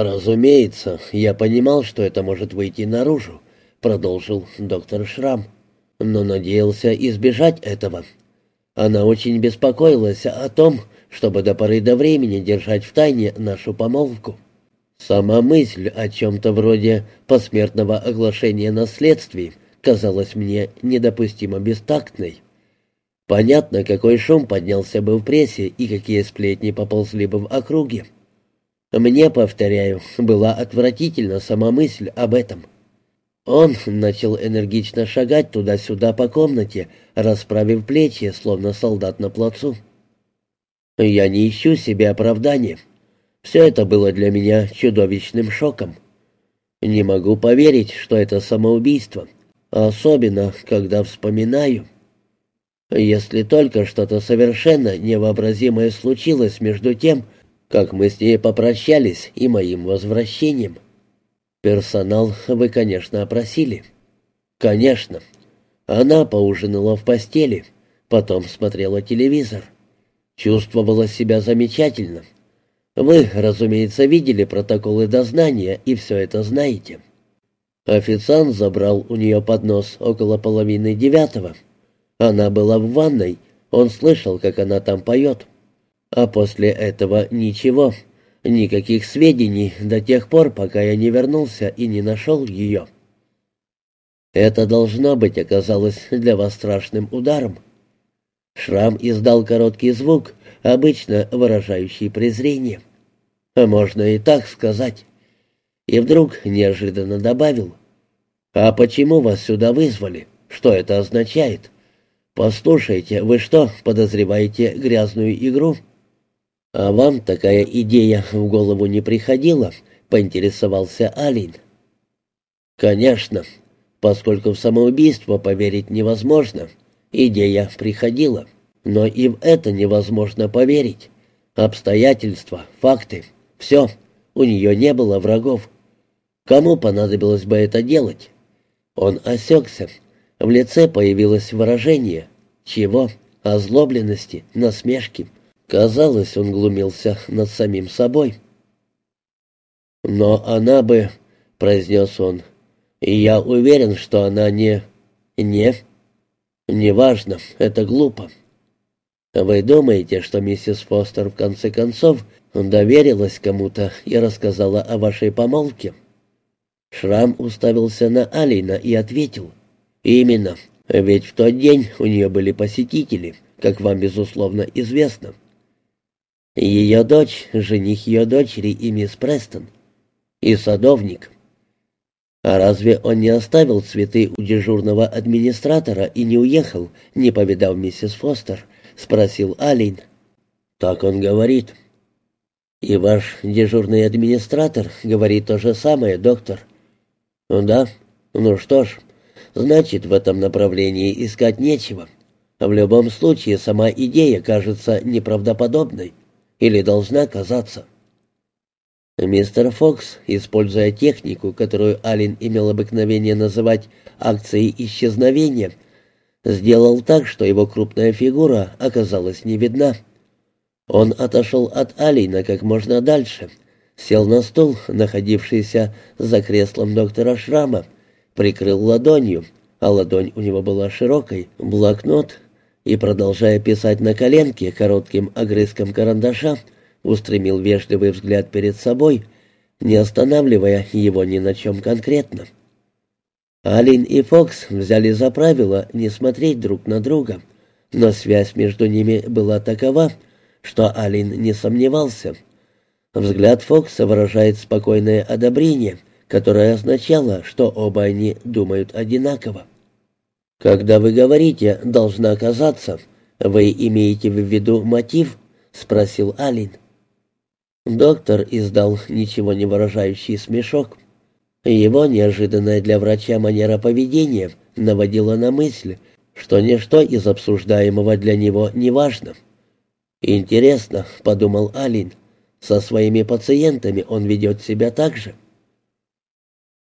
«Разумеется, я понимал, что это может выйти наружу», — продолжил доктор Шрам, «но надеялся избежать этого. Она очень беспокоилась о том, чтобы до поры до времени держать в тайне нашу помолвку. Сама мысль о чем-то вроде посмертного оглашения наследствий казалась мне недопустимо бестактной. Понятно, какой шум поднялся бы в прессе и какие сплетни поползли бы в округе. Мне, повторяю, была отвратительна сама мысль об этом. Он начал энергично шагать туда-сюда по комнате, расправив плечи, словно солдат на плацу. Я не ищу себе оправдания. Все это было для меня чудовищным шоком. Не могу поверить, что это самоубийство, особенно когда вспоминаю. Если только что-то совершенно невообразимое случилось между тем, как мы с ней попрощались и моим возвращением. Персонал вы, конечно, опросили. Конечно. Она поужинала в постели, потом смотрела телевизор. Чувствовала себя замечательно. Вы, разумеется, видели протоколы дознания и все это знаете. Официант забрал у нее поднос около половины девятого. Она была в ванной, он слышал, как она там поет. А после этого ничего, никаких сведений до тех пор, пока я не вернулся и не нашел ее. Это должно быть оказалось для вас страшным ударом. Шрам издал короткий звук, обычно выражающий презрение. А можно и так сказать. И вдруг неожиданно добавил. «А почему вас сюда вызвали? Что это означает? Послушайте, вы что, подозреваете грязную игру?» «А вам такая идея в голову не приходила?» — поинтересовался Алин. «Конечно, поскольку в самоубийство поверить невозможно, идея приходила, но и в это невозможно поверить. Обстоятельства, факты, все, у нее не было врагов. Кому понадобилось бы это делать?» Он осекся. В лице появилось выражение. Чего? Озлобленности, насмешки. Казалось, он глумился над самим собой. «Но она бы...» — произнес он. «И я уверен, что она не... не... Неважно, это глупо. Вы думаете, что миссис Фостер в конце концов доверилась кому-то и рассказала о вашей помолвке?» Шрам уставился на Алина и ответил. «Именно. Ведь в тот день у нее были посетители, как вам, безусловно, известно. Ее дочь, жених ее дочери и мисс Престон. И садовник. А разве он не оставил цветы у дежурного администратора и не уехал, не повидав миссис Фостер? Спросил Алин. Так он говорит. И ваш дежурный администратор говорит то же самое, доктор. Да? Ну что ж, значит, в этом направлении искать нечего. В любом случае, сама идея кажется неправдоподобной. Или должна казаться. Мистер Фокс, используя технику, которую Аллен имел обыкновение называть акцией исчезновения, сделал так, что его крупная фигура оказалась не видна. Он отошел от Алина как можно дальше, сел на стул, находившийся за креслом доктора Шрама, прикрыл ладонью, а ладонь у него была широкой, блокнот и, продолжая писать на коленке коротким огрызком карандаша, устремил вежливый взгляд перед собой, не останавливая его ни на чем конкретно. Алин и Фокс взяли за правило не смотреть друг на друга, но связь между ними была такова, что Алин не сомневался. Взгляд Фокса выражает спокойное одобрение, которое означало, что оба они думают одинаково. «Когда вы говорите «должна оказаться», вы имеете в виду мотив?» — спросил Алин. Доктор издал ничего не выражающий смешок. Его неожиданная для врача манера поведения наводила на мысль, что ничто из обсуждаемого для него не важно. «Интересно», — подумал Алин, — «со своими пациентами он ведет себя так же».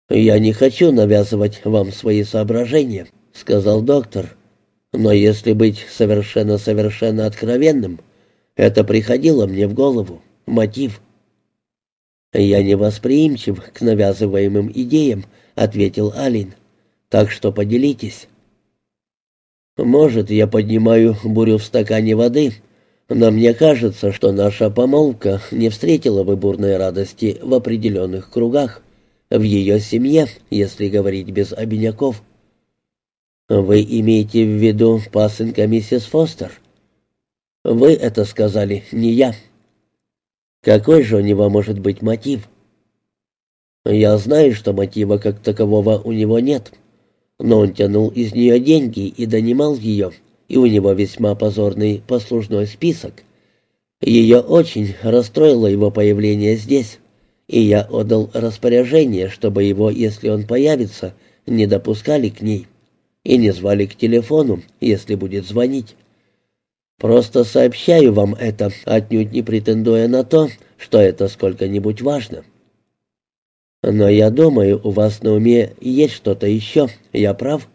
«Я не хочу навязывать вам свои соображения», — сказал доктор. «Но если быть совершенно-совершенно откровенным, это приходило мне в голову. Мотив». «Я не восприимчив к навязываемым идеям», — ответил Алин. «Так что поделитесь». «Может, я поднимаю бурю в стакане воды, но мне кажется, что наша помолвка не встретила бы бурной радости в определенных кругах, в ее семье, если говорить без обиняков». «Вы имеете в виду пасынка миссис Фостер?» «Вы это сказали, не я». Какой же у него может быть мотив? Я знаю, что мотива как такового у него нет. Но он тянул из нее деньги и донимал ее, и у него весьма позорный послужной список. Ее очень расстроило его появление здесь, и я отдал распоряжение, чтобы его, если он появится, не допускали к ней и не звали к телефону, если будет звонить. Просто сообщаю вам это, отнюдь не претендуя на то, что это сколько-нибудь важно. Но я думаю, у вас на уме есть что-то еще, я прав?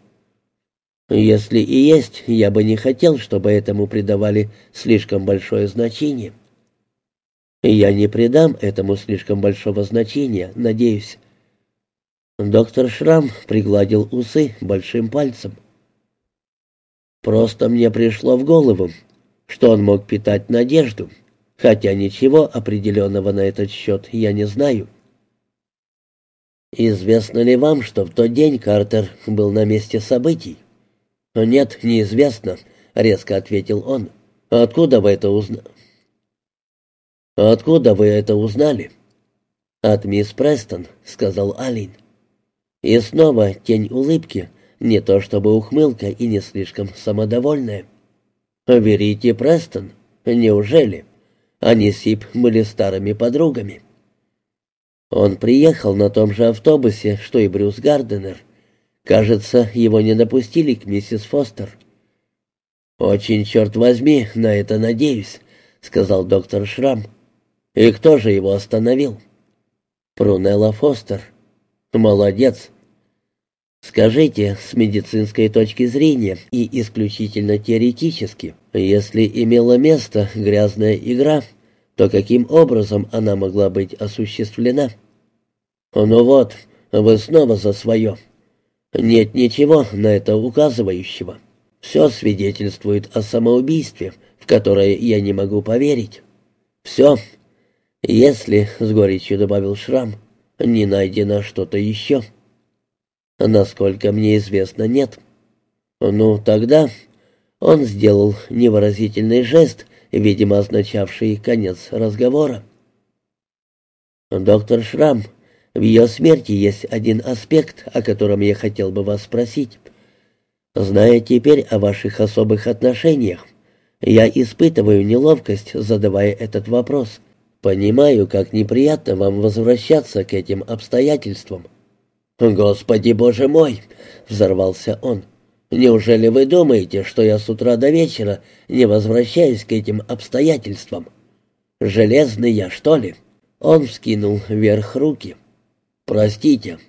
Если и есть, я бы не хотел, чтобы этому придавали слишком большое значение. Я не придам этому слишком большого значения, надеюсь. Доктор Шрам пригладил усы большим пальцем. Просто мне пришло в голову, что он мог питать надежду, хотя ничего определенного на этот счет я не знаю. «Известно ли вам, что в тот день Картер был на месте событий?» «Нет, неизвестно», — резко ответил он. «Откуда вы это узнали?» «Откуда вы это узнали?» «От мисс Престон», — сказал Алин. И снова тень улыбки, не то чтобы ухмылка и не слишком самодовольная. «Верите, Престон? Неужели?» Они Сип были старыми подругами. Он приехал на том же автобусе, что и Брюс Гарденер. Кажется, его не допустили к миссис Фостер. «Очень, черт возьми, на это надеюсь», — сказал доктор Шрам. «И кто же его остановил?» «Прунелла Фостер». «Молодец. Скажите, с медицинской точки зрения и исключительно теоретически, если имела место грязная игра, то каким образом она могла быть осуществлена? Ну вот, вы снова за свое. Нет ничего на это указывающего. Все свидетельствует о самоубийстве, в которое я не могу поверить. Все. Если, с горечью добавил Шрам, не найдено что-то еще. — Насколько мне известно, нет. Ну, тогда он сделал невыразительный жест, видимо, означавший конец разговора. «Доктор Шрам, в ее смерти есть один аспект, о котором я хотел бы вас спросить. Зная теперь о ваших особых отношениях, я испытываю неловкость, задавая этот вопрос. Понимаю, как неприятно вам возвращаться к этим обстоятельствам. «Господи, боже мой!» — взорвался он. «Неужели вы думаете, что я с утра до вечера не возвращаюсь к этим обстоятельствам? Железный я, что ли?» Он вскинул вверх руки. «Простите,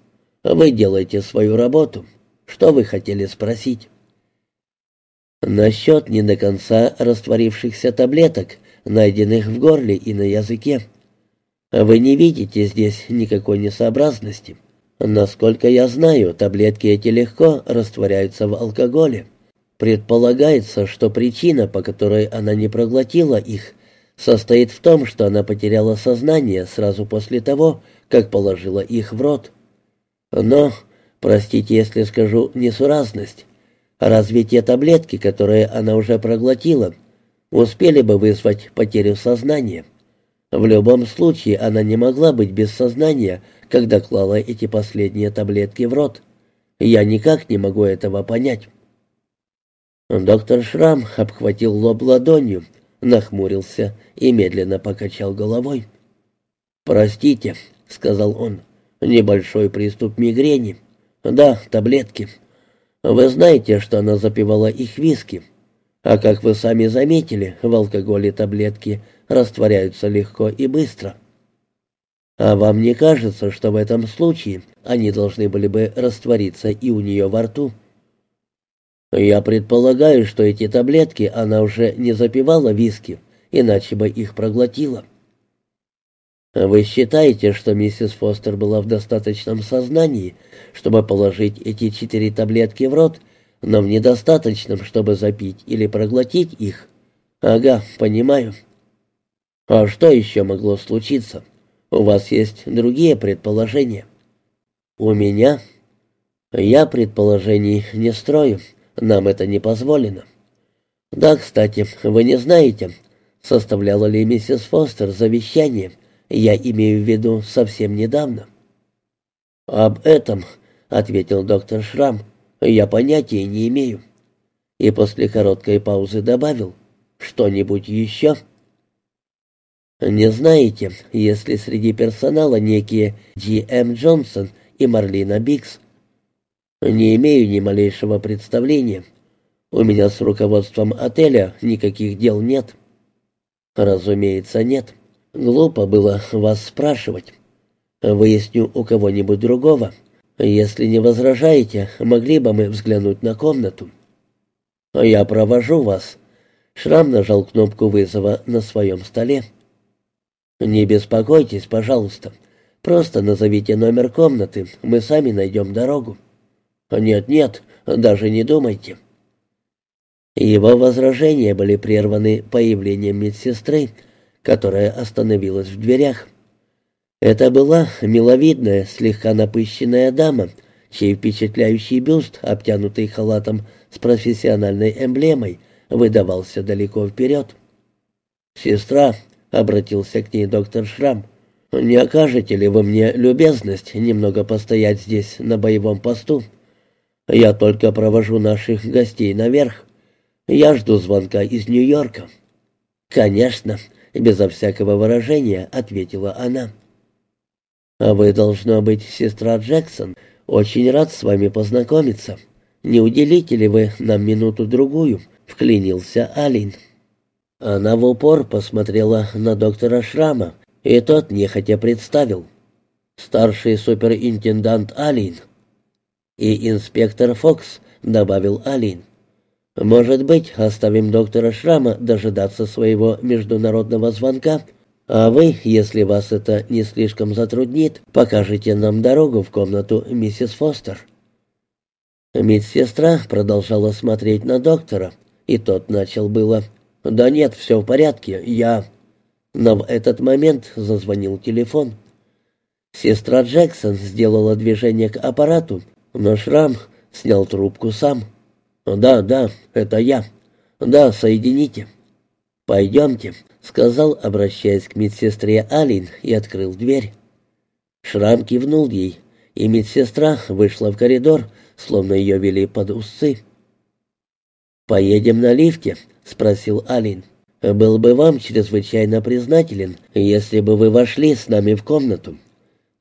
вы делаете свою работу. Что вы хотели спросить?» «Насчет не до конца растворившихся таблеток, найденных в горле и на языке. Вы не видите здесь никакой несообразности?» Насколько я знаю, таблетки эти легко растворяются в алкоголе. Предполагается, что причина, по которой она не проглотила их, состоит в том, что она потеряла сознание сразу после того, как положила их в рот. Но, простите, если скажу несуразность, разве те таблетки, которые она уже проглотила, успели бы вызвать потерю сознания? В любом случае она не могла быть без сознания, когда клала эти последние таблетки в рот. Я никак не могу этого понять. Доктор Шрам обхватил лоб ладонью, нахмурился и медленно покачал головой. «Простите», — сказал он, — «небольшой приступ мигрени. Да, таблетки. Вы знаете, что она запивала их виски. А как вы сами заметили, в алкоголе таблетки растворяются легко и быстро. А вам не кажется, что в этом случае они должны были бы раствориться и у нее во рту? Я предполагаю, что эти таблетки она уже не запивала виски, иначе бы их проглотила. Вы считаете, что миссис Фостер была в достаточном сознании, чтобы положить эти четыре таблетки в рот, но в недостаточном, чтобы запить или проглотить их? Ага, понимаю. А что еще могло случиться? У вас есть другие предположения? У меня? Я предположений не строю. Нам это не позволено. Да, кстати, вы не знаете, составляла ли миссис Фостер завещание, я имею в виду совсем недавно. Об этом, ответил доктор Шрам, я понятия не имею. И после короткой паузы добавил, что-нибудь еще? Не знаете, если среди персонала некие Джи М. Джонсон и Марлина Бикс? Не имею ни малейшего представления. У меня с руководством отеля никаких дел нет. Разумеется, нет. Глупо было вас спрашивать. Выясню у кого-нибудь другого. Если не возражаете, могли бы мы взглянуть на комнату. Я провожу вас. Шрам нажал кнопку вызова на своем столе. Не беспокойтесь, пожалуйста. Просто назовите номер комнаты, мы сами найдем дорогу. «Нет-нет, даже не думайте». Его возражения были прерваны появлением медсестры, которая остановилась в дверях. Это была миловидная, слегка напыщенная дама, чей впечатляющий бюст, обтянутый халатом с профессиональной эмблемой, выдавался далеко вперед. «Сестра», — обратился к ней доктор Шрам, — «не окажете ли вы мне любезность немного постоять здесь на боевом посту?» Я только провожу наших гостей наверх. Я жду звонка из Нью-Йорка». «Конечно», — безо всякого выражения ответила она. «А вы, должно быть, сестра Джексон. Очень рад с вами познакомиться. Не уделите ли вы нам минуту-другую?» — вклинился Алин. Она в упор посмотрела на доктора Шрама, и тот нехотя представил. «Старший суперинтендант Алин» и инспектор Фокс», — добавил Алин. «Может быть, оставим доктора Шрама дожидаться своего международного звонка, а вы, если вас это не слишком затруднит, покажете нам дорогу в комнату миссис Фостер». Медсестра продолжала смотреть на доктора, и тот начал было «Да нет, все в порядке, я...» Но в этот момент зазвонил телефон. Сестра Джексон сделала движение к аппарату, но Шрам снял трубку сам. «Да, да, это я. Да, соедините». «Пойдемте», — сказал, обращаясь к медсестре Алин, и открыл дверь. Шрам кивнул ей, и медсестра вышла в коридор, словно ее вели под усы. «Поедем на лифте?» — спросил Алин. «Был бы вам чрезвычайно признателен, если бы вы вошли с нами в комнату.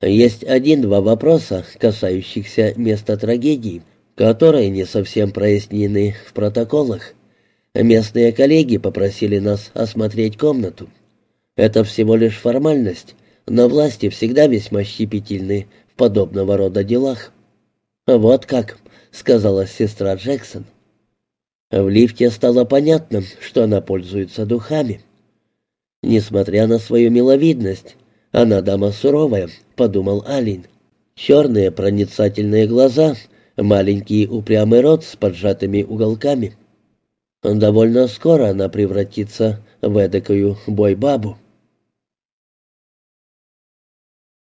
Есть один-два вопроса, касающихся места трагедии, которые не совсем прояснены в протоколах. Местные коллеги попросили нас осмотреть комнату. Это всего лишь формальность, но власти всегда весьма щепетильны в подобного рода делах. «Вот как», — сказала сестра Джексон. В лифте стало понятно, что она пользуется духами. Несмотря на свою миловидность, она дама суровая, подумал Алин. Черные проницательные глаза, маленький упрямый рот с поджатыми уголками. Довольно скоро она превратится в эдакую бойбабу.